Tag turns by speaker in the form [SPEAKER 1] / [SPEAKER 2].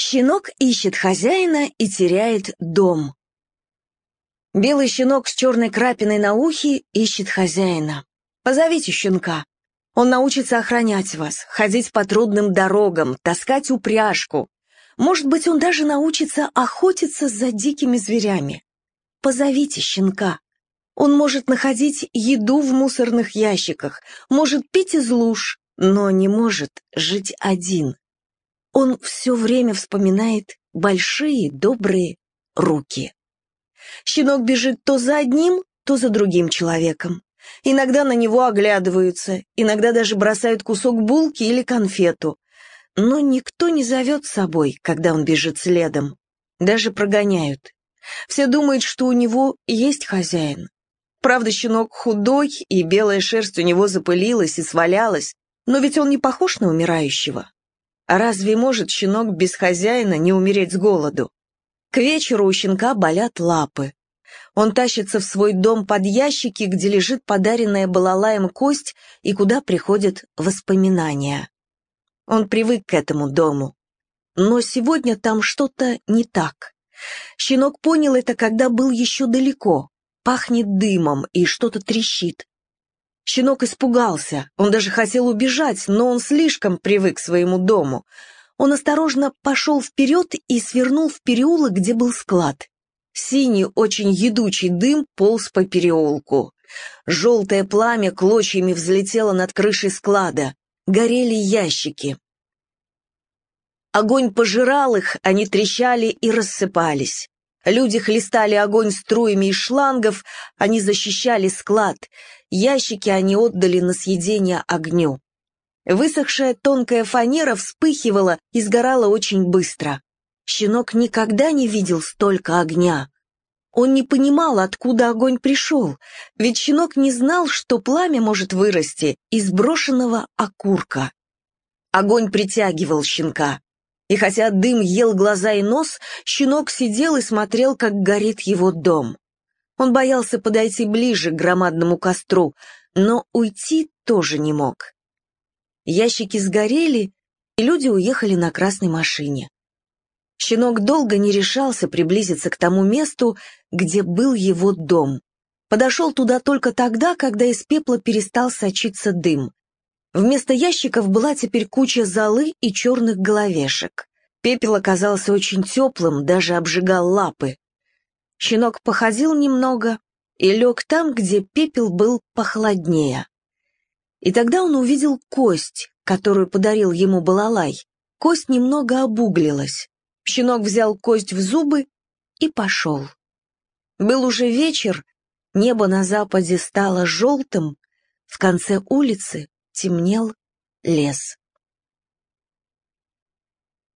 [SPEAKER 1] Щенок ищет хозяина и теряет дом. Белый щенок с черной крапиной на ухе ищет хозяина. Позовите щенка. Он научится охранять вас, ходить по трудным дорогам, таскать упряжку. Может быть, он даже научится охотиться за дикими зверями. Позовите щенка. Он может находить еду в мусорных ящиках, может пить из луж, но не может жить один. Он все время вспоминает большие добрые руки. Щенок бежит то за одним, то за другим человеком. Иногда на него оглядываются, иногда даже бросают кусок булки или конфету. Но никто не зовет с собой, когда он бежит следом. Даже прогоняют. Все думают, что у него есть хозяин. Правда, щенок худой, и белая шерсть у него запылилась и свалялась, но ведь он не похож на умирающего. Разве может щенок без хозяина не умереть с голоду? К вечеру у щенка болят лапы. Он тащится в свой дом под ящики, где лежит подаренная балалаем кость и куда приходят воспоминания. Он привык к этому дому. Но сегодня там что-то не так. Щенок понял это, когда был еще далеко. Пахнет дымом и что-то трещит. Щенок испугался, он даже хотел убежать, но он слишком привык к своему дому. Он осторожно пошел вперед и свернул в переулок, где был склад. Синий, очень едучий дым полз по переулку. Желтое пламя клочьями взлетело над крышей склада. Горели ящики. Огонь пожирал их, они трещали и рассыпались. Люди хлестали огонь струями из шлангов, они защищали склад. Ящики они отдали на съедение огню. Высохшая тонкая фанера вспыхивала и сгорала очень быстро. Щенок никогда не видел столько огня. Он не понимал, откуда огонь пришел, ведь щенок не знал, что пламя может вырасти из брошенного окурка. Огонь притягивал щенка. И хотя дым ел глаза и нос, щенок сидел и смотрел, как горит его дом. Он боялся подойти ближе к громадному костру, но уйти тоже не мог. Ящики сгорели, и люди уехали на красной машине. Щенок долго не решался приблизиться к тому месту, где был его дом. Подошел туда только тогда, когда из пепла перестал сочиться дым. Вместо ящиков была теперь куча золы и черных головешек. Пепел оказался очень теплым, даже обжигал лапы. Щенок походил немного и лег там, где пепел был похолоднее. И тогда он увидел кость, которую подарил ему балалай. Кость немного обуглилась. Щенок взял кость в зубы и пошел. Был уже вечер, небо на западе стало желтым, в конце улицы темнел лес.